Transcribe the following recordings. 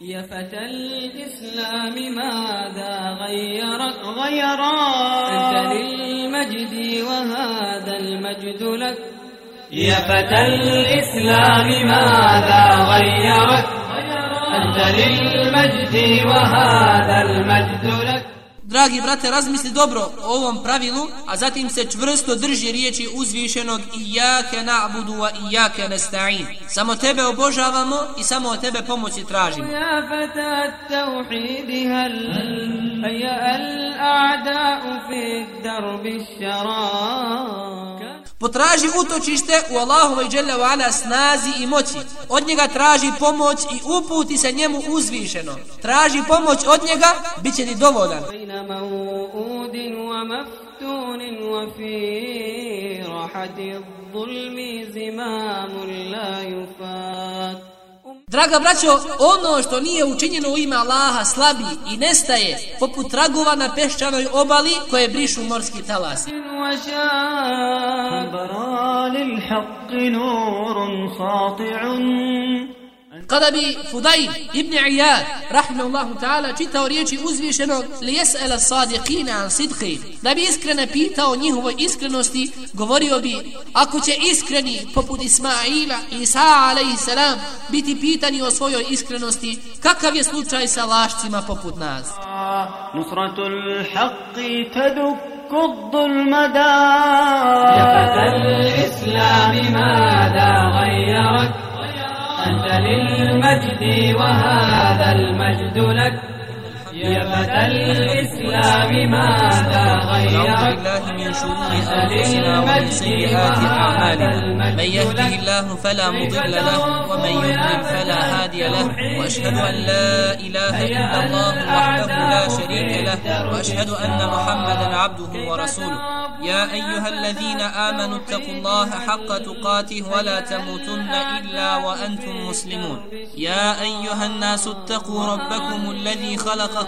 يا فتى الإسلام ماذا غيرك غيرا أنت للمجد وهذا المجد لك. يا فتى الإسلام ماذا غيرك أنت للمجد وهذا المجد لك. Dragi brate, razmisli dobro o ovom pravilu, a zatim se čvrsto drži riječi uzvišenog Iyake na'budu wa i nesta'in. Samo tebe obožavamo i samo od tebe pomoći tražimo. Ja fata tauhidi hal, haya al-a'da'u fi darbi šara. Potraži utočište u Allahove i snazi i moći. Od njega traži pomoć i uputi se njemu uzvišeno. Traži pomoć od njega, bit će ti dovoljan. Draga braćo, ono što nije učinjeno u ime Allaha slabi i nestaje poput tragova na peščanoj obali koje brišu morski talasi. Kada bi Fudaj ibn Iyad, rahimahullahu ta'ala, čitao riječi uzvišenog li jes'ela sadiqina an sidqi, da bi iskreno pitao njihovoj iskrenosti, govorio bi, ako će iskreni poput Ismaila i Isa salam biti pitani o svojoj iskrenosti, kakav je slučaj sa lašcima poput nas? Nusratul haqqi taduk الظلم دار يا فتى الإسلام ماذا غيرك أنت للمجد وهذا المجد لك. يا فتى الإسلام ماذا غيرك بالله من شرور أنفسنا ومن سيئات أعمالنا. من يهده الله فلا مضل له ومن يضلل فلا هادي له. وأشهد أن لا إله إلا الله وحده لا شريك له. وأشهد أن محمدا عبده ورسوله. يا أيها الذين آمنوا اتقوا الله حق تقاته ولا تموتن إلا وأنتم مسلمون. يا أيها الناس اتقوا ربكم الذي خلقكم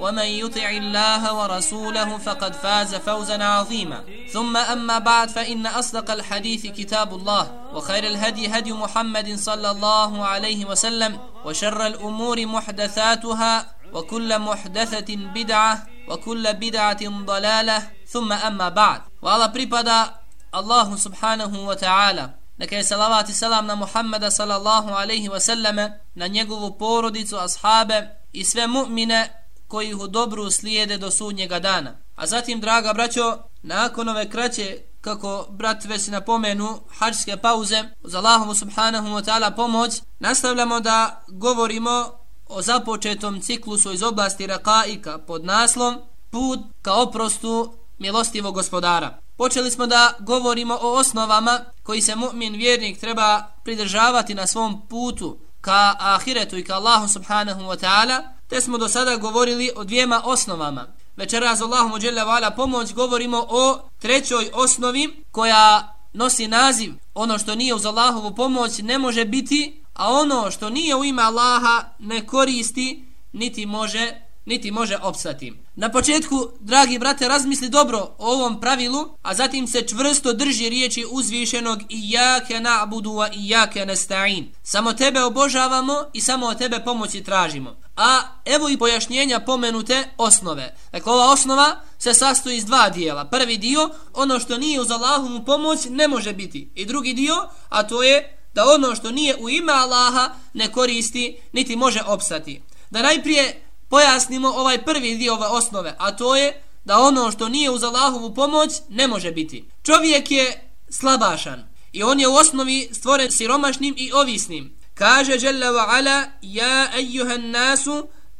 ومن يطع الله ورسوله فقد فاز فوزا عظيما. ثم أما بعد فإن أصدق الحديث كتاب الله وخير الهدي هدي محمد صلى الله عليه وسلم وشر الأمور محدثاتها وكل محدثة بدعة وكل بدعة ضلالة. ثم أما بعد وعلى بريبادا الله سبحانه وتعالى Neka je salavat i salam na Muhammeda sallallahu alaihi wa sallame, na njegovu porodicu, ashabe i sve mu'mine koji ih u dobru slijede do sudnjega dana. A zatim, draga braćo, nakon ove kraće, kako brat već napomenu, hađske pauze, uz Allahomu subhanahu wa ta'ala pomoć, nastavljamo da govorimo o započetom ciklusu iz oblasti rakaika pod naslom Put ka oprostu milostivog gospodara. Počeli smo da govorimo o osnovama koji se mu'min vjernik treba pridržavati na svom putu ka ahiretu i ka Allahu subhanahu wa ta'ala, te smo do sada govorili o dvijema osnovama. Večeras Allahu dželle vala pomoć govorimo o trećoj osnovi koja nosi naziv ono što nije uz Allahovu pomoć ne može biti, a ono što nije u ime Allaha ne koristi niti može niti može opstati. Na početku, dragi brate, razmisli dobro o ovom pravilu, a zatim se čvrsto drži riječi uzvišenog i jake na'budu wa i jake nesta'in. Samo tebe obožavamo i samo od tebe pomoći tražimo. A evo i pojašnjenja pomenute osnove. Dakle, ova osnova se sastoji iz dva dijela. Prvi dio, ono što nije uz Allahovu pomoć ne može biti. I drugi dio, a to je da ono što nije u ime Allaha ne koristi, niti može opstati. Da najprije pojasnimo ovaj prvi dio ove osnove, a to je da ono što nije uz Allahovu pomoć ne može biti. Čovjek je slabašan i on je u osnovi stvoren siromašnim i ovisnim. كاج جل وعلا يا أيها الناس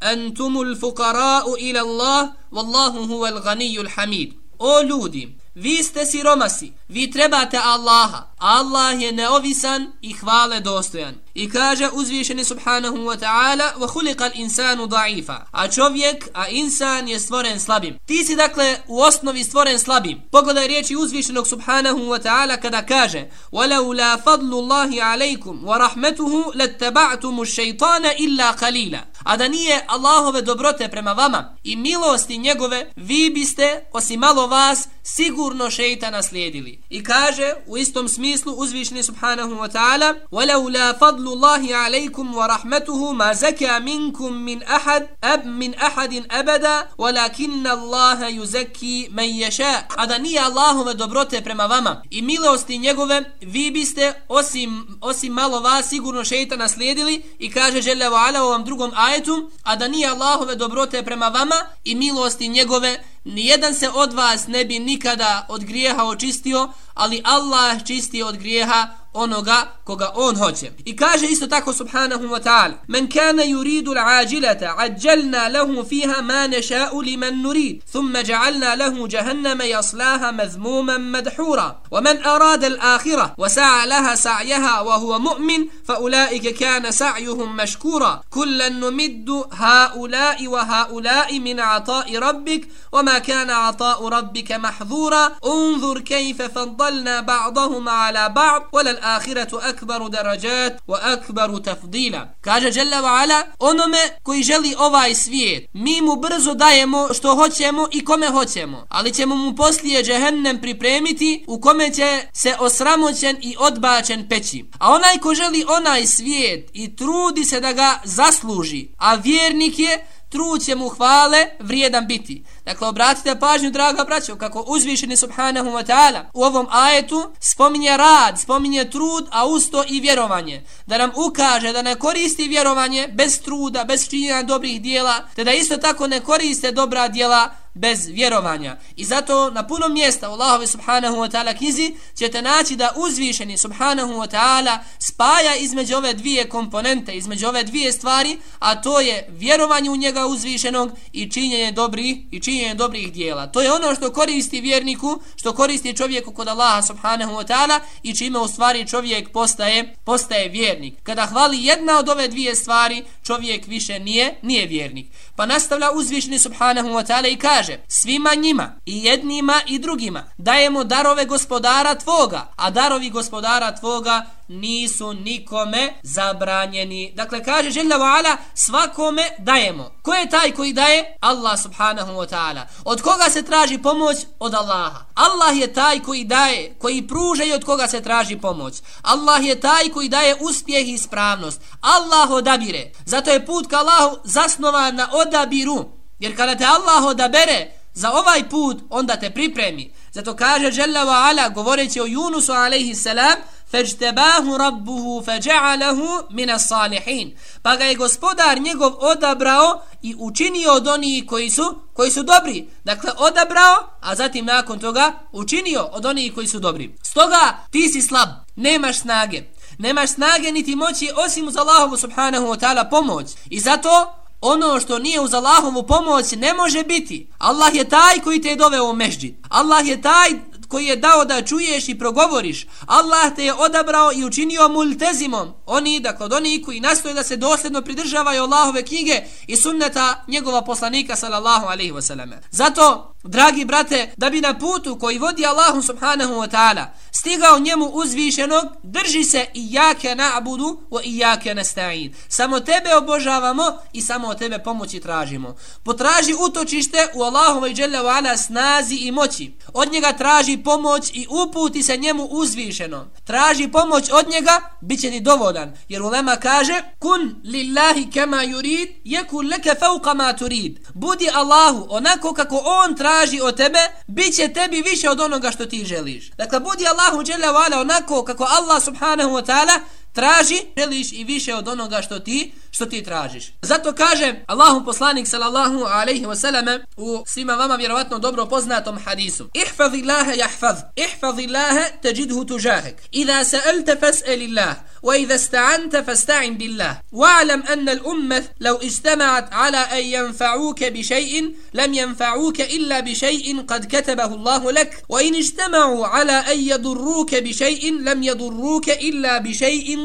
أنتم الفقراء إلى الله والله هو الغني الحميد. أولودي فيست سيرومسي vi trebate Allaha. Allah je neovisan i hvale dostojan. I kaže uzvišeni subhanahu wa ta'ala wa khuliqa al-insanu da'ifa. A čovjek, a insan je stvoren slabim. Ti si dakle u osnovi stvoren slabim. Pogledaj riječi uzvišenog subhanahu wa ta'ala kada kaže وَلَوْ لَا فَضْلُ اللَّهِ عَلَيْكُمْ وَرَحْمَتُهُ لَتَّبَعْتُمُ الشَّيْطَانَ إِلَّا قَلِيلًا A da nije Allahove dobrote prema vama i milosti njegove, vi biste, osim malo vas, sigurno šeitana slijedili. I kaže u istom smislu uzvišni subhanahu wa ta'ala وَلَوْ لَا فَضْلُ اللَّهِ عَلَيْكُمْ وَرَحْمَتُهُ مَا زَكَى مِنْكُمْ مِنْ أَحَدٍ أَبْ مِنْ أَحَدٍ أَبَدًا وَلَكِنَّ اللَّهَ يُزَكِّي مَنْ يَشَاء A da nije Allahove dobrote prema vama i milosti njegove, vi biste osim, osim malo vas sigurno šeitana slijedili i kaže žele wa ala u ovom drugom ajetu, a da nije Allahove dobrote prema vama i milosti njegove, nijedan se od vas ne bi nikada od grijeha očistio, ali Allah čisti od grijeha onoga koga on hoće. I kaže isto tako subhanahu wa ta'ala Men kana yuridu l'ajilata ajjalna lahu fiha ma neša'u li man nurid thumma ja'alna lahu jahannama yaslaha mazmuman madhura wa man arada l'akhira wa sa'a laha sa'yaha wa huwa mu'min fa ulaika kana sa'yuhum mashkura kullan numiddu ha'ula'i wa ha'ula'i min ata'i rabbik wa ma kana ata'u rabbika mahdhura unzur kayfa faddalna ba'dahum ala ba'd wa lal akhiratu akbaru darajat wa akbaru tafdila kaže Jalla wa ala onome koji želi ovaj svijet mi mu brzo dajemo što hoćemo i kome hoćemo ali ćemo mu poslije džehennem pripremiti u kome će se osramoćen i odbačen peći. A onaj ko želi onaj svijet i trudi se da ga zasluži a vjernik je trud će mu hvale vrijedan biti. Dakle, obratite pažnju, draga braćo, kako uzvišeni subhanahu wa ta'ala u ovom ajetu spominje rad, spominje trud, a usto i vjerovanje. Da nam ukaže da ne koristi vjerovanje bez truda, bez činjenja dobrih dijela, te da isto tako ne koriste dobra dijela bez vjerovanja. I zato na punom mjesta u Allahove subhanahu wa ta'ala kizi ćete naći da uzvišeni subhanahu wa ta'ala spaja između ove dvije komponente, između ove dvije stvari, a to je vjerovanje u njega uzvišenog i činjenje dobrih i činjenje dobrih dijela. To je ono što koristi vjerniku, što koristi čovjeku kod Allaha subhanahu wa ta'ala i čime u stvari čovjek postaje postaje vjernik. Kada hvali jedna od ove dvije stvari, čovjek više nije nije vjernik. Pa nastavlja uzvišni subhanahu wa ta'ala i kaže svima njima i jednima i drugima dajemo darove gospodara tvoga, a darovi gospodara tvoga nisu nikome zabranjeni. Dakle, kaže Želja Ala, svakome dajemo. Ko je taj koji daje? Allah subhanahu wa ta'ala. Od koga se traži pomoć? Od Allaha. Allah je taj koji daje, koji pruža i od koga se traži pomoć. Allah je taj koji daje uspjeh i ispravnost. Allah odabire. Zato je put ka Allahu zasnovan na odabiru. Jer kada te Allah odabere za ovaj put, onda te pripremi. Zato kaže Jalla Vala, Ala govoreći o Junusu alaihi salam فاجتباه ربه فجعله من الصالحين pa ga je gospodar njegov odabrao i učinio od onih koji su koji su dobri dakle odabrao a zatim nakon toga učinio od onih koji su dobri stoga ti si slab nemaš snage nemaš snage niti moći osim uz Allahovu subhanahu wa ta'ala pomoć i zato ono što nije uz Allahovu pomoć ne može biti. Allah je taj koji te je doveo u mežđid. Allah je taj koji je dao da čuješ i progovoriš. Allah te je odabrao i učinio multezimom. Oni, dakle, od oni koji nastoje da se dosljedno pridržavaju Allahove knjige i sunneta njegova poslanika, sallallahu alaihi wasallam. Zato, dragi brate, da bi na putu koji vodi Allahu subhanahu wa ta'ala stigao njemu uzvišenog, drži se i jake na'budu o i jake nasta'in. Samo tebe obožavamo i samo od tebe pomoći tražimo. Potraži utočište u Allahove i ala snazi i moći. Od njega traži pomoć i uputi se njemu uzvišenom. Traži pomoć od njega, bit će ti dovoljan. Jer ulema kaže, kun lillahi kema yurid, jeku leke fauka ma turid. Budi Allahu onako kako on traži od tebe, bit će tebi više od onoga što ti želiš. Dakle, budi Allahu dželle onako kako Allah subhanahu wa ta'ala traži, želiš i više od onoga što ti što ti tražiš. Zato kaže Allahu poslanik sallallahu alejhi ve selleme u svima vama vjerovatno dobro poznatom hadisu. Ihfazillaha yahfaz. Ihfazillaha tajidhu tujahak. Idha sa'alta fas'alillah. وإذا استعنت فاستعن بالله واعلم أن الأمة لو اجتمعت على أن ينفعوك بشيء لم ينفعوك إلا بشيء قد كتبه الله لك وإن اجتمعوا على أن يضروك بشيء لم يضروك إلا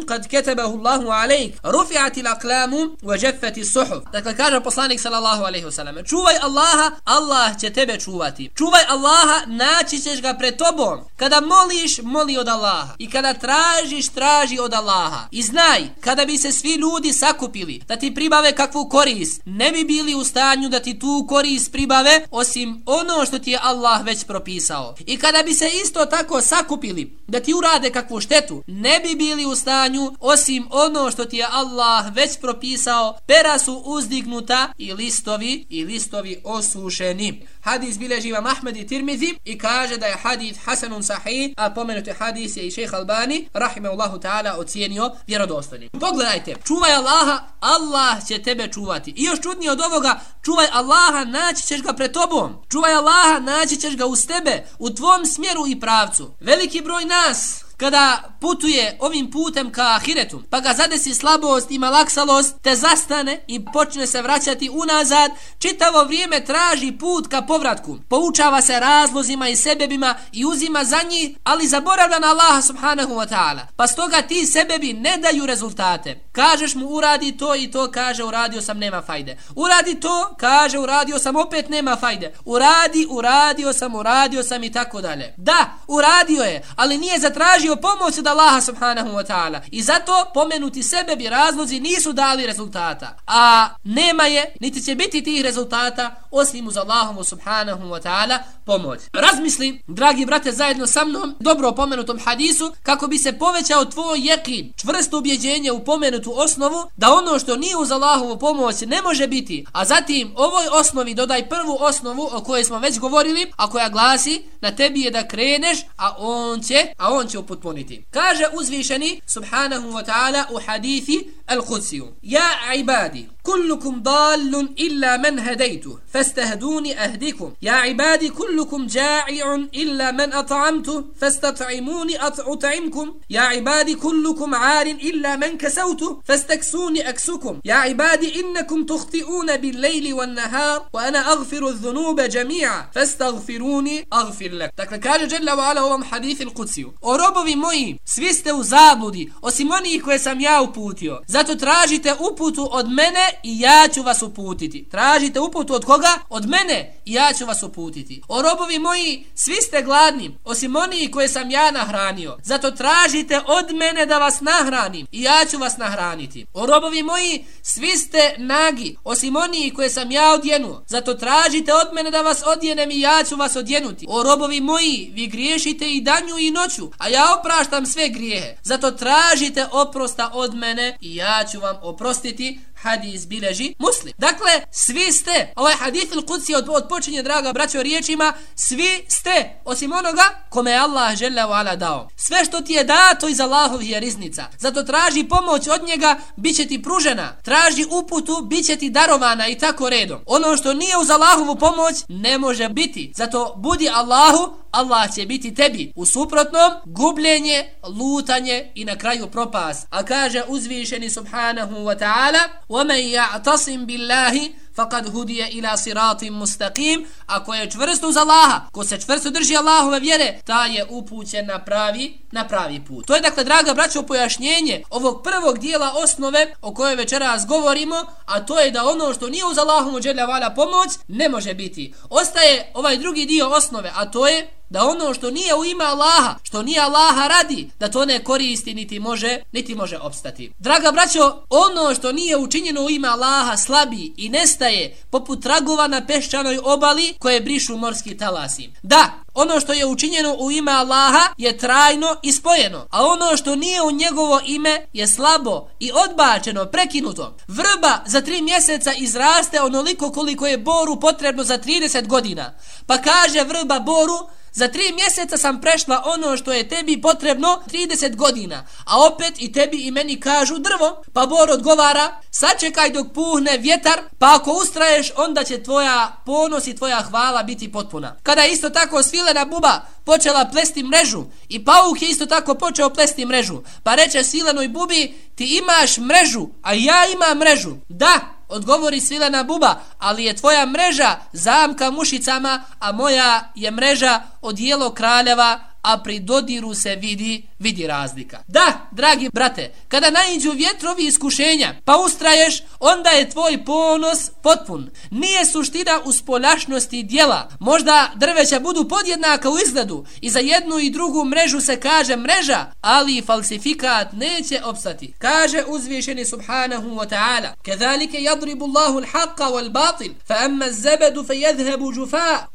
قد كتبه الله عليك رفعت الأقلام وجفت الصحف Dakle, kaže poslanik sallallahu alejhi ve sellem: Čuvaj Allaha, Allah će tebe čuvati. Čuvaj Allaha, naći ćeš ga pred tobom. Kada moliš, moli od Allaha. I kada tražiš, traži od Allaha. I znaj, kada bi se svi ljudi sakupili Da ti pribave kakvu korist Ne bi bili u stanju da ti tu korist pribave Osim ono što ti je Allah već propisao. I kada bi se isto tako sakupili Da ti urade kakvu štetu Ne bi bili u stanju osim ono što ti je Allah već propisao, pera su uzdignuta i listovi i listovi osušeni. Hadis bileži vam Ahmed i Tirmizi i kaže da je hadis Hasanun Sahih, a pomenuti hadis je i šeha Albani, rahimahullahu ta'ala, ocijenio vjerodostojnim. Pogledajte, čuvaj Allaha, Allah će tebe čuvati. I još čudnije od ovoga, čuvaj Allaha, naći ćeš ga pred tobom. Čuvaj Allaha, naći ćeš ga uz tebe, u tvom smjeru i pravcu. Veliki broj nas, kada putuje ovim putem ka ahiretu, pa ga zadesi slabost i malaksalost, te zastane i počne se vraćati unazad, čitavo vrijeme traži put ka povratku. Poučava se razlozima i sebebima i uzima za njih, ali zaboravlja na Allaha subhanahu wa ta'ala. Pa stoga ti sebebi ne daju rezultate. Kažeš mu uradi to i to, kaže uradio sam, nema fajde. Uradi to, kaže uradio sam, opet nema fajde. Uradi, uradio sam, uradio sam i tako dalje. Da, uradio je, ali nije zatražio tražio pomoć od Allaha subhanahu wa ta'ala. I zato pomenuti sebe bi razlozi nisu dali rezultata. A nema je niti će biti tih rezultata osim uz Allahom subhanahu wa ta'ala pomoć. Razmisli dragi brate zajedno sa mnom dobro pomenutom hadisu kako bi se povećao tvoj jekin čvrsto ubjeđenje u pomenutu osnovu da ono što nije uz Allahovu pomoć ne može biti. A zatim ovoj osnovi dodaj prvu osnovu o kojoj smo već govorili a koja glasi na tebi je da kreneš a on će a on će uput upotpuniti. Kaže uzvišeni subhanahu wa ta'ala u hadithi al-Qudsiju. Ja ibadi, كلكم ضال illa man هديته فاستهدوني ahdikum. Ya ibadi كلكم جائع illa man at'amtu fastat'imuni أطعمكم ya ibadi كلكم عار illa man kasawtu فاستكسوني aksukum. Ya ibadi innakum تخطئون bil-layli wan-nahar wa ana aghfiru adh-dhunuba jami'a fastaghfiruni aghfir lak. Dakle kaže jalla wa ala ovom hadith al-Qudsi o robovi moji svi ste u zabludi osim onih koje sam ja uputio. Zato tražite uputu od mene i ja ću vas uputiti. Tražite uputu od koga? Od mene i ja ću vas uputiti. O robovi moji, svi ste gladni, osim oni koje sam ja nahranio. Zato tražite od mene da vas nahranim i ja ću vas nahraniti. O robovi moji, svi ste nagi, osim oni koje sam ja odjenuo. Zato tražite od mene da vas odjenem i ja ću vas odjenuti. O robovi moji, vi griješite i danju i noću, a ja opraštam sve grijehe. Zato tražite oprosta od mene i ja ću vam oprostiti hadis bileži muslim. Dakle, svi ste, ovaj hadith il kuci od, od počinje, draga braćo, riječima, svi ste, osim onoga kome je Allah žele u ala dao. Sve što ti je dato iz Allahovih je riznica. Zato traži pomoć od njega, bit će ti pružena. Traži uputu, bit će ti darovana i tako redom. Ono što nije uz Allahovu pomoć, ne može biti. Zato budi Allahu, Allah će biti tebi. U suprotnom, gubljenje, lutanje i na kraju propast. A kaže uzvišeni subhanahu wa ta'ala, ومن يعتصم بالله faqad hudiya ila siratin mustaqim. Ako je čvrst uz Allaha ko se čvrsto drži Allahove vjere ta je upućen na pravi na pravi put. To je dakle draga braćo pojašnjenje ovog prvog dijela osnove o kojoj večeras govorimo a to je da ono što nije uz Allahom dželle vala pomoć ne može biti. Ostaje ovaj drugi dio osnove a to je da ono što nije u ime Allaha, što nije Allaha radi, da to ne koristi niti može, niti može opstati. Draga braćo, ono što nije učinjeno u ime Allaha slabi i nestaje poput tragova na peščanoj obali koje brišu morski talasi. Da, ono što je učinjeno u ime Allaha je trajno i spojeno, a ono što nije u njegovo ime je slabo i odbačeno, prekinuto. Vrba za tri mjeseca izraste onoliko koliko je boru potrebno za 30 godina. Pa kaže vrba boru, za tri mjeseca sam prešla ono što je tebi potrebno 30 godina, a opet i tebi i meni kažu drvo, pa Bor odgovara, sačekaj dok puhne vjetar, pa ako ustraješ, onda će tvoja ponos i tvoja hvala biti potpuna. Kada isto tako svilena buba počela plesti mrežu i pauk je isto tako počeo plesti mrežu, pa reče svilenoj bubi, ti imaš mrežu, a ja imam mrežu. Da, odgovori svilena buba, ali je tvoja mreža zamka mušicama, a moja je mreža odijelo kraljeva, a pri dodiru se vidi vidi razlika. Da, dragi brate, kada naiđu vjetrovi iskušenja, pa ustraješ, onda je tvoj ponos potpun. Nije suština u spoljašnosti dijela. Možda drveća budu podjednaka u izgledu i za jednu i drugu mrežu se kaže mreža, ali falsifikat neće opstati. Kaže uzvišeni subhanahu wa ta'ala Kedalike jadribu Allahu l'haqqa wal batil, fa amma zebedu fe jedhebu džufa,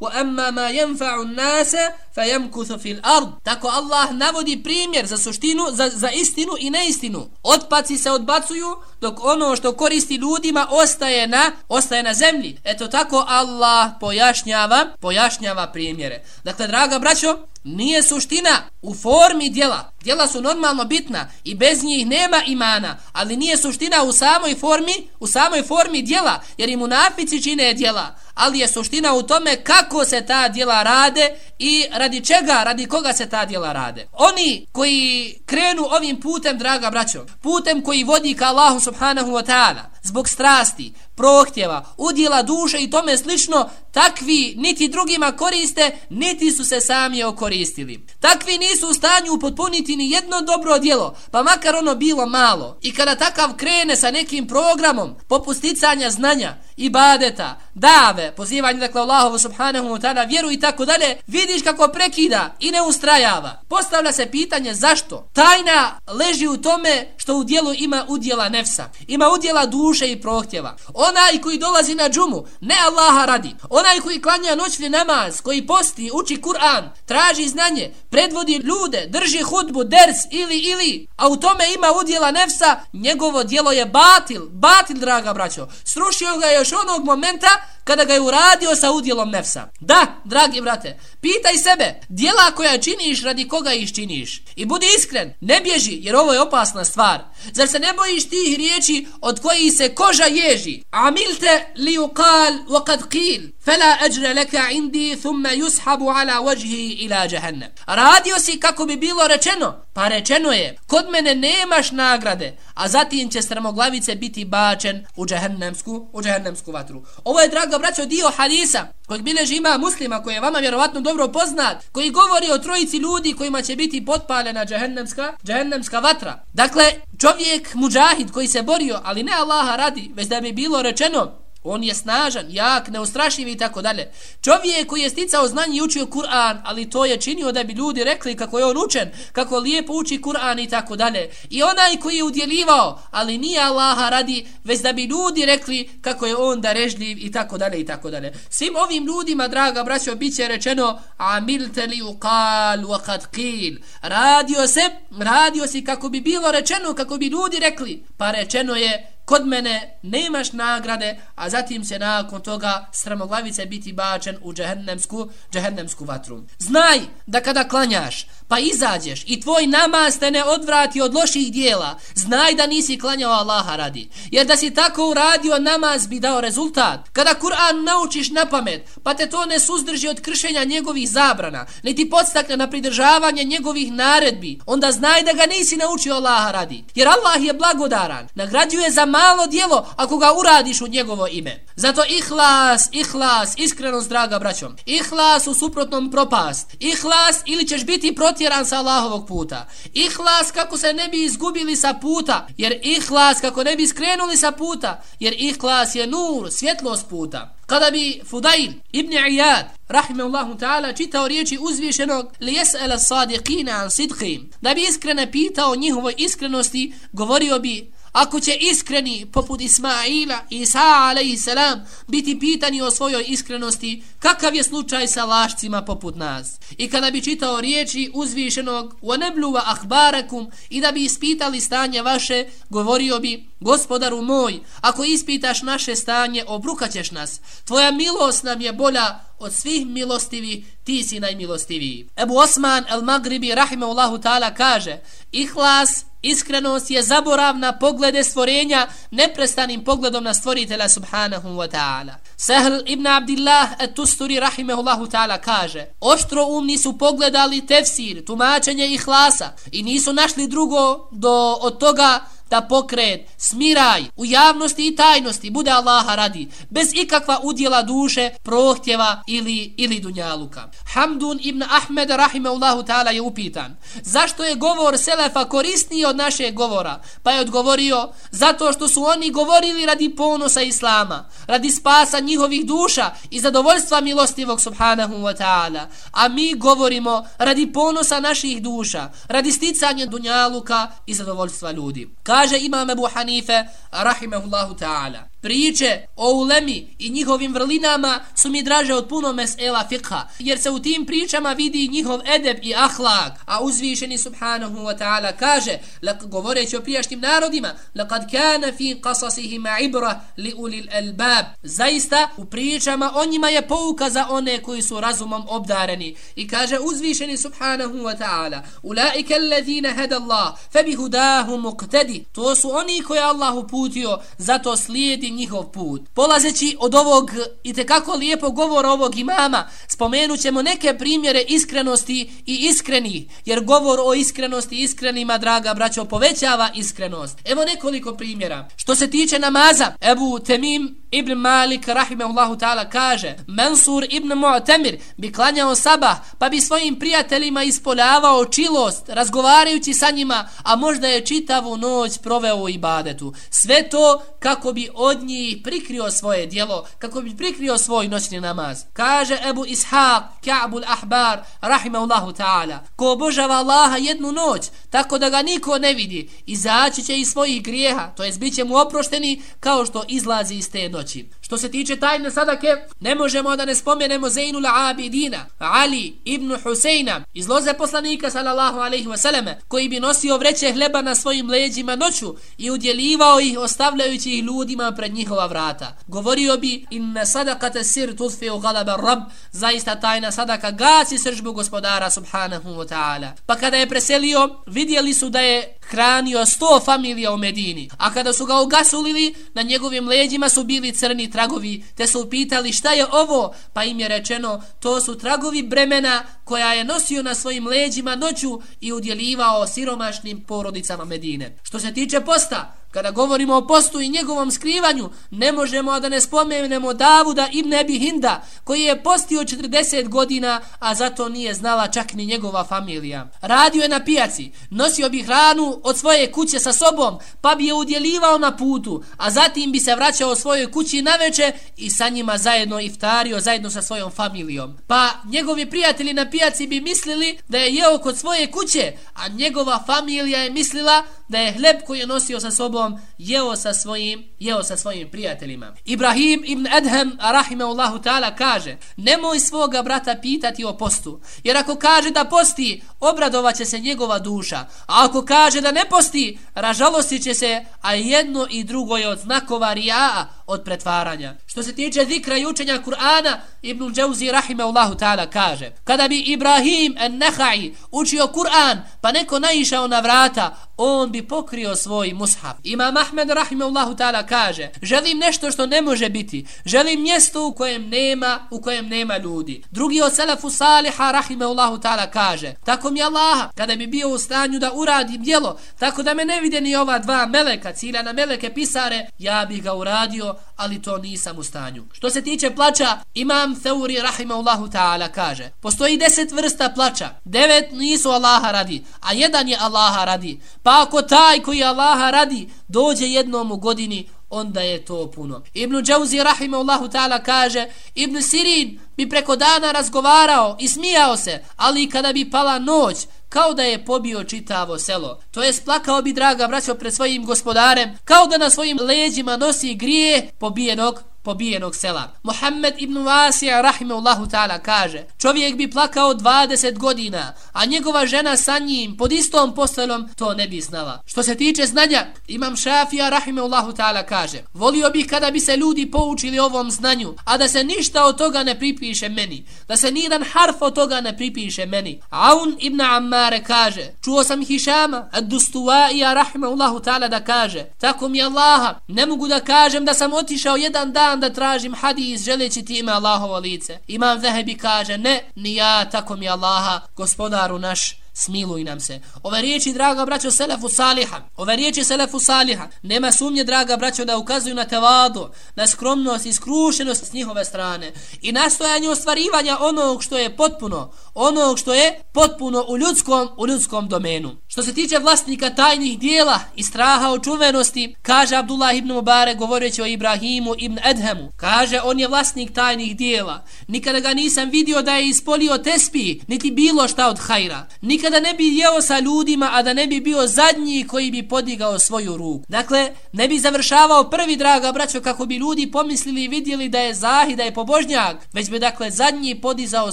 وأما ما ينفع الناس fayamkuthu fil ard. Tako Allah navodi primjer za suštinu za, za istinu i neistinu. Otpaci se odbacuju dok ono što koristi ljudima ostaje na ostaje na zemlji. Eto tako Allah pojašnjava pojašnjava primjere. Dakle draga braćo nije suština u formi djela. Djela su normalno bitna i bez njih nema imana, ali nije suština u samoj formi, u samoj formi djela, jer i munafici čine djela, ali je suština u tome kako se ta djela rade i radi čega, radi koga se ta djela rade. Oni koji krenu ovim putem, draga braćo, putem koji vodi ka Allahu subhanahu wa ta'ala, zbog strasti, prohtjeva, udjela duše i tome slično, takvi niti drugima koriste, niti su se sami okoristili. Takvi nisu u stanju upotpuniti ni jedno dobro djelo, pa makar ono bilo malo. I kada takav krene sa nekim programom, popusticanja znanja, ibadeta, dave, pozivanje dakle Allahovu subhanahu wa ta'ala, vjeru i tako dalje, vidiš kako prekida i ne ustrajava. Postavlja se pitanje zašto? Tajna leži u tome što u dijelu ima udjela nefsa, ima udjela duše i prohtjeva. Onaj koji dolazi na džumu, ne Allaha radi. Onaj koji klanja noćni namaz, koji posti, uči Kur'an, traži znanje, predvodi ljude, drži hudbu, ders ili ili, a u tome ima udjela nefsa, njegovo djelo je batil, batil draga braćo. Srušio ga još onog momenta kada ga je uradio sa udjelom nefsa. Da, dragi brate, pitaj sebe, dijela koja činiš radi koga ih činiš. I budi iskren, ne bježi, jer ovo je opasna stvar. Zar se ne bojiš tih riječi od koji se koža ježi? Amilte li uqal wa kad qil, fela ajre leka indi thumme yushabu ala wajhi ila jahannam. Radio si kako bi bilo rečeno, pa rečeno je, kod mene nemaš nagrade, a zatim će strmoglavice biti bačen u jahannemsku, u jahannemsku vatru. Ovo je, draga braćo, dio hadisa kojeg bileži ima muslima koji je vama vjerovatno dobro poznat, koji govori o trojici ljudi kojima će biti potpalena džehennemska, džehennemska vatra. Dakle, čovjek muđahid koji se borio, ali ne Allaha radi, već da bi bilo rečeno, On je snažan, jak, neustrašiv i tako dalje. Čovjek koji je sticao znanje i učio Kur'an, ali to je činio da bi ljudi rekli kako je on učen, kako lijepo uči Kur'an i tako dalje. I onaj koji je udjelivao, ali nije Allaha radi, već da bi ljudi rekli kako je on darežljiv i tako dalje i tako dalje. Svim ovim ljudima, draga braćo, bit će rečeno Amil te li uqal wa kad qil. Radio se, radio si kako bi bilo rečeno, kako bi ljudi rekli. Pa rečeno je kod mene nemaš nagrade, a zatim se nakon toga sramoglavice biti bačen u džehennemsku, džehennemsku vatru. Znaj da kada klanjaš, pa izađeš i tvoj namaz te ne odvrati od loših dijela, znaj da nisi klanjao Allaha radi. Jer da si tako uradio, namaz bi dao rezultat. Kada Kur'an naučiš na pamet, pa te to ne suzdrži od kršenja njegovih zabrana, ne ti podstakne na pridržavanje njegovih naredbi, onda znaj da ga nisi naučio Allaha radi. Jer Allah je blagodaran, nagrađuje za malo dijelo ako ga uradiš u njegovo ime. Zato ihlas, ihlas, iskrenost draga braćom. Ihlas u suprotnom propast. Ihlas ili ćeš biti protjeran sa Allahovog puta. Ihlas kako se ne bi izgubili sa puta. Jer ihlas kako ne bi skrenuli sa puta. Jer ihlas je nur, svjetlost puta. Kada bi Fudail ibn Iyad, rahimahullahu ta'ala, čitao riječi uzvišenog li jes'ele sadiqina an sidqim, da bi iskrene pitao njihovoj iskrenosti, govorio bi Ako će iskreni poput Ismaila i Isa alaihissalam biti pitani o svojoj iskrenosti, kakav je slučaj sa lašcima poput nas? I kada bi čitao riječi uzvišenog وَنَبْلُوَ أَحْبَارَكُمْ i da bi ispitali stanje vaše, govorio bi Gospodaru moj, ako ispitaš naše stanje, obrukaćeš nas. Tvoja milost nam je bolja od svih milostivi ti si najmilostiviji. Ebu Osman el-Magribi rahimahullahu ta'ala kaže Ihlas Iskrenost je zaborav na poglede stvorenja neprestanim pogledom na stvoritelja subhanahu wa ta'ala. Sehl ibn Abdillah et Tusturi rahimehullahu ta'ala kaže Oštro umni su pogledali tefsir, tumačenje ihlasa i nisu našli drugo do od toga da pokret, smiraj u javnosti i tajnosti bude Allaha radi, bez ikakva udjela duše, prohtjeva ili, ili dunjaluka. Hamdun ibn Ahmed rahimahullahu ta'ala je upitan, zašto je govor Selefa korisniji od našeg govora? Pa je odgovorio, zato što su oni govorili radi ponosa Islama, radi spasa njihovih duša i zadovoljstva milostivog subhanahu wa ta'ala. A mi govorimo radi ponosa naših duša, radi sticanja dunjaluka i zadovoljstva ljudi. Kaže imam Ebu Hanife, rahimahullahu ta'ala priče o ulemi i njihovim vrlinama su mi draže od puno mesela fikha, jer se u tim pričama vidi njihov edeb i ahlak, a uzvišeni subhanahu wa ta'ala kaže, govoreći o prijašnjim narodima, لَقَدْ كَانَ فِي قَصَصِهِمَ عِبْرَ لِعُلِ الْأَلْبَابِ Zaista, u pričama o njima je pouka za one koji su razumom obdareni. I kaže uzvišeni subhanahu wa ta'ala, أُولَٰئِكَ الَّذِينَ هَدَ اللَّهِ فَبِهُدَاهُ مُقْتَدِ To su oni koje Allah uputio, zato slijedi njihov put. Polazeći od ovog i te kako lijepo govora ovog imama, spomenut ćemo neke primjere iskrenosti i iskreni, jer govor o iskrenosti iskrenima, draga braćo, povećava iskrenost. Evo nekoliko primjera. Što se tiče namaza, Ebu Temim Ibn Malik rahimehullahu ta'ala kaže Mansur ibn Mu'tamir bi klanjao sabah pa bi svojim prijateljima ispoljavao čilost razgovarajući sa njima a možda je čitavu noć proveo u ibadetu sve to kako bi od njih prikrio svoje dijelo kako bi prikrio svoj noćni namaz kaže Ebu Ishaq Ka'bul Ahbar rahimahullahu ta'ala ko obožava Allaha jednu noć tako da ga niko ne vidi izaći će iz svojih grijeha to je bit mu oprošteni kao što izlazi iz te noći. Što se tiče tajne sadake, ne možemo da ne spomenemo Zainul Abidina, Ali ibn Huseina, iz loze poslanika sallallahu alaihi wasallam, koji bi nosio vreće hleba na svojim leđima noću i udjelivao ih ostavljajući ih ljudima pred njihova vrata. Govorio bi, inna sadakata sir tuzfi u galaba rab, zaista tajna sadaka gasi sržbu gospodara subhanahu wa ta'ala. Pa kada je preselio, vidjeli su da je hranio sto familija u Medini. A kada su ga ugasulili, na njegovim leđima su bili crni tragovi, te su upitali šta je ovo, pa im je rečeno, to su tragovi bremena koja je nosio na svojim leđima noću i udjelivao siromašnim porodicama Medine. Što se tiče posta, Kada govorimo o postu i njegovom skrivanju, ne možemo da ne spomenemo Davuda ibn Ebi Hinda, koji je postio 40 godina, a zato nije znala čak ni njegova familija. Radio je na pijaci, nosio bi hranu od svoje kuće sa sobom, pa bi je udjelivao na putu, a zatim bi se vraćao svojoj kući na veče i sa njima zajedno iftario, zajedno sa svojom familijom. Pa njegovi prijatelji na pijaci bi mislili da je jeo kod svoje kuće, a njegova familija je mislila da je hleb koji je nosio sa sobom jeo sa svojim jeo sa svojim prijateljima. Ibrahim ibn Adham rahimahullahu ta'ala kaže nemoj svoga brata pitati o postu jer ako kaže da posti obradovaće se njegova duša a ako kaže da ne posti ražalosti će se a jedno i drugo je od znakova rijaa od pretvaranja. Što se tiče zikra i učenja Kur'ana, Ibn Džauzi rahimahullahu ta'ala kaže, kada bi Ibrahim en Nehai učio Kur'an, pa neko naišao na vrata, on bi pokrio svoj mushaf. Imam Ahmed rahimahullahu ta'ala kaže, želim nešto što ne može biti, želim mjesto u kojem nema, u kojem nema ljudi. Drugi od selefu saliha rahimahullahu ta'ala kaže, tako mi Allaha, kada bi bio u stanju da uradim djelo, tako da me ne vide ni ova dva meleka, ciljana meleke pisare, ja bih ga uradio, ali to nisam u stanju. Što se tiče plaća, imam Theuri rahimahullahu ta'ala kaže, postoji deset vrsta plaća, devet nisu Allaha radi, a jedan je Allaha radi. Pa ako taj koji Allaha radi, dođe jednom u godini, onda je to puno. Ibn Džauzi rahimahullahu ta'ala kaže, Ibn Sirin bi preko dana razgovarao i smijao se, ali kada bi pala noć, kao da je pobio čitavo selo. To je splakao bi draga braćo pred svojim gospodarem, kao da na svojim leđima nosi grije pobijenog pobijenog sela. Mohamed ibn Vasija rahimahullahu ta'ala kaže čovjek bi plakao 20 godina, a njegova žena sa njim pod istom postelom to ne bi znala. Što se tiče znanja, imam Šafija rahimahullahu ta'ala kaže volio bih kada bi se ljudi poučili ovom znanju, a da se ništa od toga ne pripiše meni, da se nijedan harf od toga ne pripiše meni. Aun ibn Ammare kaže čuo sam Hišama, ad-Dustuvaija rahimahullahu ta'ala da kaže tako mi Allaha, ne mogu da kažem da sam otišao jedan dan da tražim hadis želeći ti ime Allahovo lice. Imam Zahebi kaže, ne, ni ja, tako mi Allaha, gospodaru naš, smiluj nam se. Ove riječi, draga braćo, Selefu Saliha, ove riječi Selefu Saliha, nema sumnje, draga braćo, da ukazuju na tevadu, na skromnost i skrušenost s njihove strane i nastojanje ostvarivanja onog što je potpuno, onog što je potpuno u ljudskom, u ljudskom domenu. Što se tiče vlasnika tajnih dijela i straha očuvenosti, kaže Abdullah ibn Mubarak govoreći o Ibrahimu ibn Edhemu, kaže on je vlasnik tajnih dijela. Nikada ga nisam vidio da je ispolio tespi, niti bilo šta od hajra. Nikada ne bi jeo sa ljudima, a da ne bi bio zadnji koji bi podigao svoju ruku. Dakle, ne bi završavao prvi draga braćo kako bi ljudi pomislili i vidjeli da je zahi, da je pobožnjak, već bi dakle zadnji podizao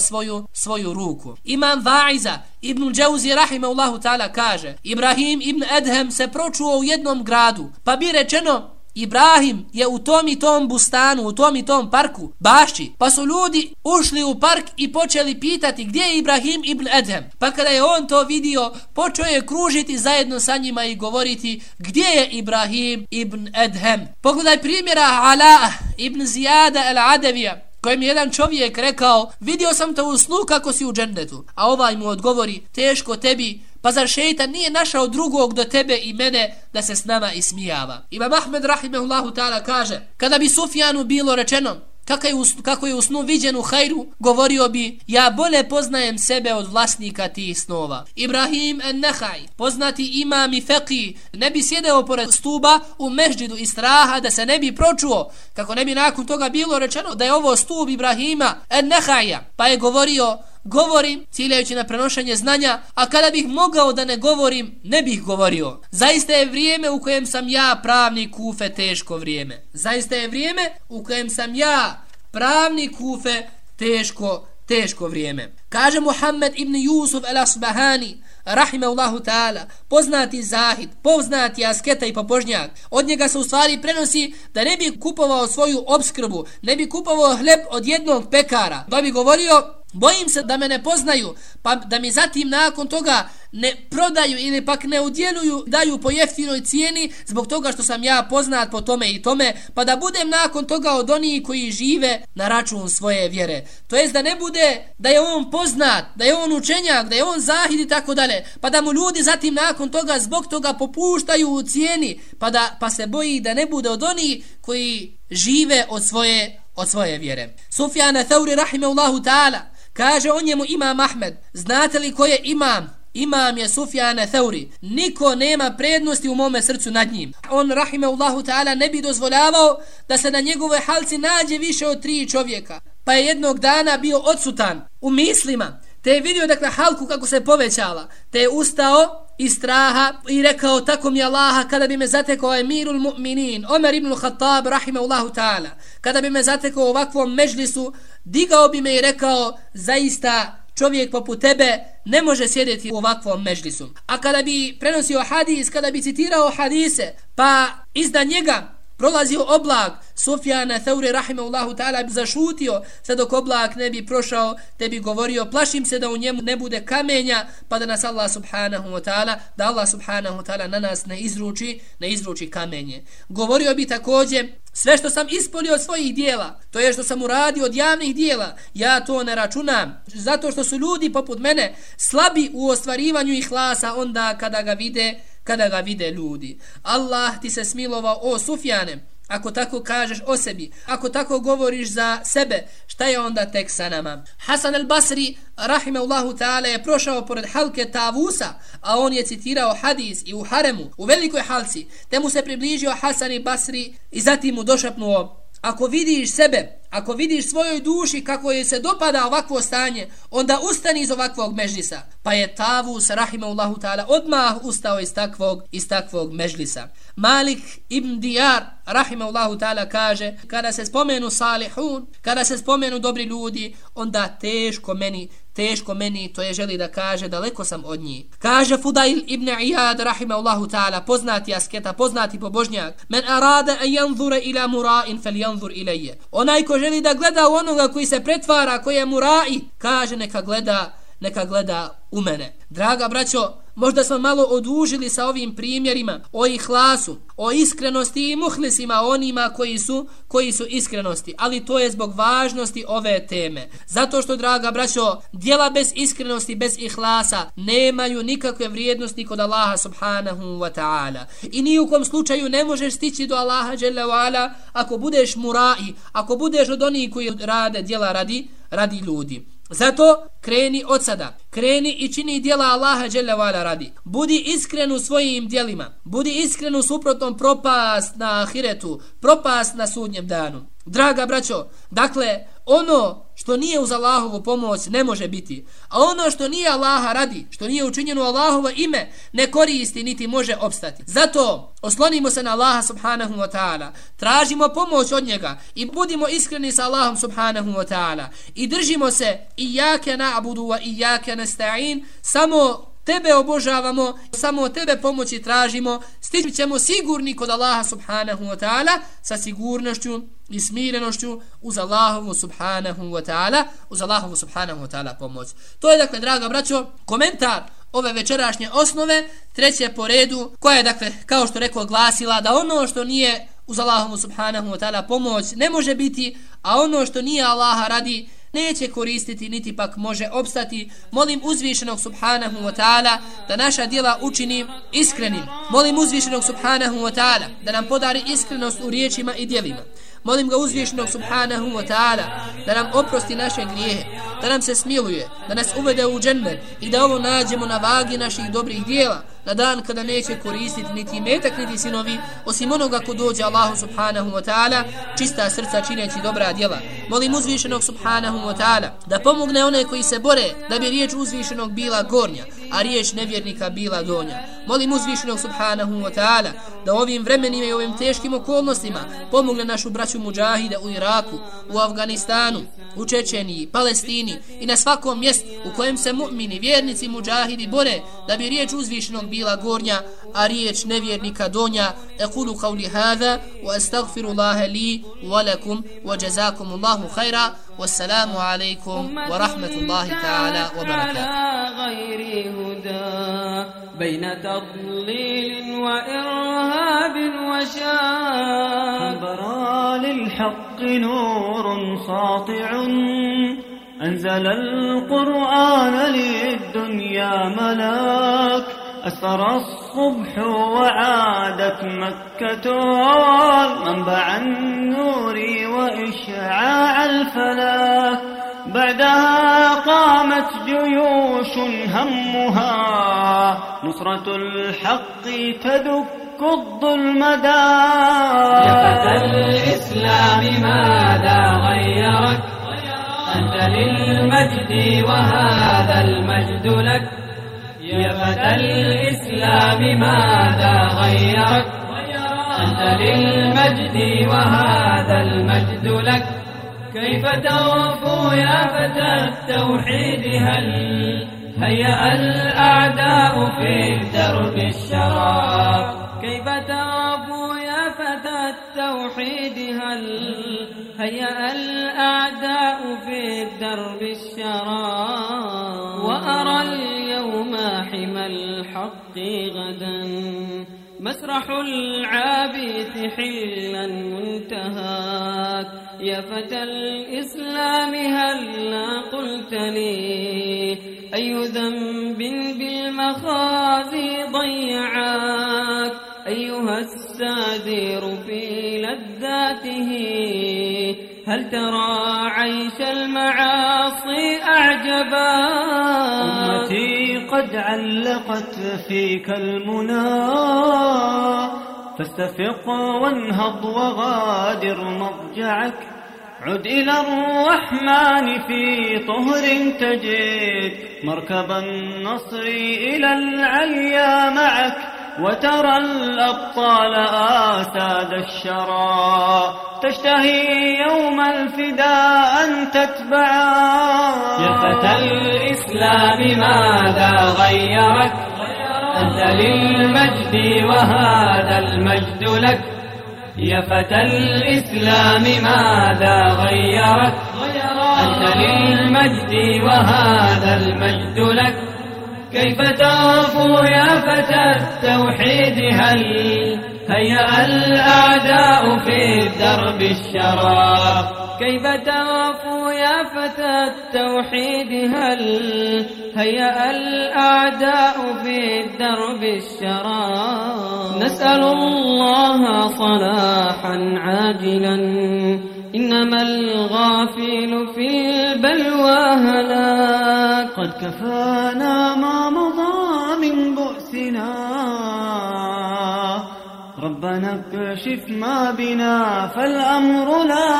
svoju, svoju ruku. Imam Vaiza, Ibn Džauzi rahimahullahu ta'ala kaže Ibrahim ibn Edhem se pročuo u jednom gradu pa bi rečeno Ibrahim je u tom i tom bustanu, u tom i tom parku, bašći. Pa su ljudi ušli u park i počeli pitati gdje je Ibrahim ibn Edhem. Pa kada je on to vidio, počeo je kružiti zajedno sa njima i govoriti gdje je Ibrahim ibn Edhem. Pogledaj primjera Ala ibn Zijada el-Adevija kojem jedan čovjek rekao vidio sam te u snu kako si u džennetu a ovaj mu odgovori teško tebi pa zar šeitan nije našao drugog do tebe i mene da se s nama ismijava Imam Ahmed rahimehullahu ta'ala kaže kada bi Sufjanu bilo rečeno kako je, u, kako je u snu viđen u hajru, govorio bi, ja bolje poznajem sebe od vlasnika tih snova. Ibrahim en Nehaj, poznati imam i feqi, ne bi sjedeo pored stuba u mežđidu i straha da se ne bi pročuo, kako ne bi nakon toga bilo rečeno da je ovo stub Ibrahima en Nehaja, pa je govorio, govorim ciljajući na prenošenje znanja, a kada bih mogao da ne govorim, ne bih govorio. Zaista je vrijeme u kojem sam ja pravni kufe teško vrijeme. Zaista je vrijeme u kojem sam ja pravni kufe teško, teško vrijeme. Kaže Muhammed ibn Yusuf el-Asbahani, rahimahullahu ta'ala, poznati zahid, poznati asketa i pobožnjak. Od njega se u stvari prenosi da ne bi kupovao svoju obskrbu, ne bi kupovao hleb od jednog pekara. Da bi govorio, Bojim se da me ne poznaju, pa da mi zatim nakon toga ne prodaju ili pak ne udjeluju, daju po jeftinoj cijeni zbog toga što sam ja poznat po tome i tome, pa da budem nakon toga od onih koji žive na račun svoje vjere. To jest da ne bude da je on poznat, da je on učenjak, da je on zahid i tako dalje, pa da mu ljudi zatim nakon toga zbog toga popuštaju u cijeni, pa, da, pa se boji da ne bude od onih koji žive od svoje, od svoje vjere. Sufjana Thauri rahimehullahu ta'ala, Kaže on njemu imam Ahmed, znate li ko je imam? Imam je Sufjana Thauri. Niko nema prednosti u mome srcu nad njim. On, rahimahullahu ta'ala, ne bi dozvoljavao da se na njegove halci nađe više od tri čovjeka. Pa je jednog dana bio odsutan u mislima. Te je vidio dakle halku kako se povećala. Te je ustao i straha i rekao tako mi Allaha kada bi me zatekao emirul mu'minin. Omer ibn Khattab rahimahullahu ta'ala kada bi me zatekao u ovakvom mežlisu digao bi me i rekao zaista čovjek poput tebe ne može sjediti u ovakvom mežlisu a kada bi prenosio hadis kada bi citirao hadise pa izda njega prolazio oblak. Sufjana Thaure rahimahullahu ta'ala bi zašutio sve dok oblak ne bi prošao te bi govorio plašim se da u njemu ne bude kamenja pa da nas Allah subhanahu wa ta'ala da Allah subhanahu wa ta'ala na nas ne izruči ne izruči kamenje. Govorio bi također sve što sam ispolio od svojih dijela to je što sam uradio od javnih dijela ja to ne računam zato što su ljudi poput mene slabi u ostvarivanju ihlasa onda kada ga vide kada ga vide ljudi. Allah ti se smilovao o Sufjane, ako tako kažeš o sebi, ako tako govoriš za sebe, šta je onda tek sa nama? Hasan al-Basri, rahimahullahu ta'ala, je prošao pored halke Tavusa, a on je citirao hadis i u haremu, u velikoj halci, te mu se približio Hasan al-Basri i zatim mu došapnuo ako vidiš sebe, ako vidiš svojoj duši kako je se dopada ovakvo stanje, onda ustani iz ovakvog mežlisa. Pa je Tavus, rahimahullahu ta'ala, odmah ustao iz takvog, iz takvog mežlisa. Malik ibn Dijar, rahimahullahu ta'ala, kaže, kada se spomenu salihun, kada se spomenu dobri ljudi, onda teško meni, teško meni, to je želi da kaže, daleko sam od njih. Kaže Fudail ibn Iyad, rahimahullahu ta'ala, poznati asketa, poznati pobožnjak, men arada en janzure ila mura'in, fel janzur ilaje. Onaj ko želi da gleda u onoga koji se pretvara, koji je mura'i, kaže neka gleda, neka gleda u mene. Draga braćo, možda smo malo odužili sa ovim primjerima o ihlasu, o iskrenosti i muhlisima onima koji su koji su iskrenosti, ali to je zbog važnosti ove teme. Zato što, draga braćo, dijela bez iskrenosti, bez ihlasa nemaju nikakve vrijednosti kod Allaha subhanahu wa ta'ala. I ni u kom slučaju ne možeš stići do Allaha jalla ala ako budeš murai, ako budeš od onih koji rade dijela radi, radi ljudi. Zato kreni od sada, kreni i čini dijela Allaha dželle vala radi. Budi iskren u svojim djelima, budi iskren u suprotnom propast na ahiretu, propast na sudnjem danu. Draga braćo, dakle, ono što nije uz Allahovu pomoć ne može biti. A ono što nije Allaha radi, što nije učinjeno Allahovo ime, ne koristi niti može opstati. Zato oslonimo se na Allaha subhanahu wa ta'ala, tražimo pomoć od njega i budimo iskreni sa Allahom subhanahu wa ta'ala i držimo se i jake na'budu wa i jake nasta'in samo tebe obožavamo, samo tebe pomoći tražimo, stići ćemo sigurni kod Allaha subhanahu wa ta'ala sa sigurnošću i smirenošću uz Allahovu subhanahu wa ta'ala, uz Allahovu subhanahu wa ta'ala pomoć. To je dakle, draga braćo, komentar ove večerašnje osnove, treće po redu, koja je dakle, kao što rekao, glasila da ono što nije uz Allahovu subhanahu wa ta'ala pomoć ne može biti, a ono što nije Allaha radi neće koristiti niti pak može opstati. Molim uzvišenog subhanahu wa ta'ala da naša djela učini iskrenim. Molim uzvišenog subhanahu wa ta'ala da nam podari iskrenost u riječima i djelima. Molim ga uzvišenog subhanahu wa ta'ala da nam oprosti naše grijehe, da nam se smiluje, da nas uvede u džennet i da ovo nađemo na vagi naših dobrih djela na dan kada neće koristiti niti metak niti sinovi osim onoga ko dođe Allahu subhanahu wa ta'ala čista srca čineći dobra djela. Molim uzvišenog subhanahu wa ta'ala da pomogne one koji se bore da bi riječ uzvišenog bila gornja, a riječ nevjernika bila donja. Molim uzvišenog subhanahu wa ta'ala da ovim vremenima i ovim teškim okolnostima pomogne našu braću muđahide u Iraku, u Afganistanu, u Čečeniji, Palestini i na svakom mjestu u kojem se mu'mini, vjernici, muđahidi bore da bi riječ uzvišenog bila gornja, a riječ nevjernika donja. Ekulu qavli hada, wa astagfiru Allahe li, wa lakum, wa jazakum Allahu khaira, wassalamu alaikum, wa rahmatullahi ta'ala, wa barakatuh. بين تضليل وإرهاب وشاب برا للحق نور ساطع أنزل القرآن للدنيا ملاك. أسر الصبح وعادت مكة. منبع النور وإشعاع الفلاك بعدها قامت جيوش همها نصرة الحق تدك الظلم يا فتى الإسلام ماذا غيرك؟ أنت للمجد وهذا المجد لك. يا فتى الإسلام ماذا غيرك؟ أنت للمجد وهذا المجد لك. كيف توفوا يا فتى التوحيد هل هيأ الأعداء في درب الشراب؟ كيف توفوا يا فتى التوحيد هل هيأ الأعداء في درب الشراب؟ وأرى اليوم حمى الحق غدا مسرح العابث حلا منتهاك يا فتى الإسلام هلا قلت لي أي ذنب بالمخازي ضيعاك أيها السادير في لذاته هل ترى عيش المعاصي أعجبا؟ أمتي قد علقت فيك المنى فاستفق وانهض وغادر مضجعك عد إلى الرحمن في طهر تجد مركب النصر إلى العليا معك. وترى الأبطال آساد الشرى. تشتهي يوم الفداء أن تتبعا. يا فتى الإسلام ماذا غيرك أنت للمجد وهذا المجد لك يا فتى الإسلام ماذا غيرك؟ أنت للمجد وهذا المجد لك كيف تعفو يا فتى التوحيد؟ هل هيأ الأعداء في درب الشراب؟ كيف تعفو يا فتى التوحيد؟ هل هيأ الأعداء في درب الشراب؟ نسأل الله صلاحا عاجلا. إنما الغافل في البلوى هلاك قد كفانا ما مضى من بؤسنا. ربنا اكشف ما بنا فالأمر لا.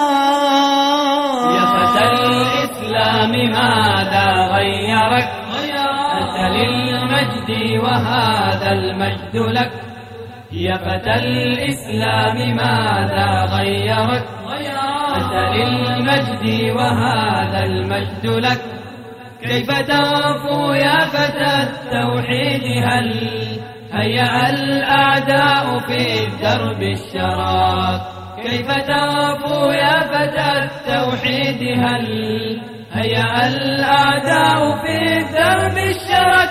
يا فتى الإسلام ماذا غيرك؟ أنت للمجد وهذا المجد لك. يا فتى الإسلام ماذا غيرك؟ أنت للمجد وهذا المجد لك. كيف تعفو يا فتى التوحيد هل هيأ الأعداء في درب الشراك كيف تعفو يا فتى التوحيد هل؟ هيأ الأعداء في درب الشرك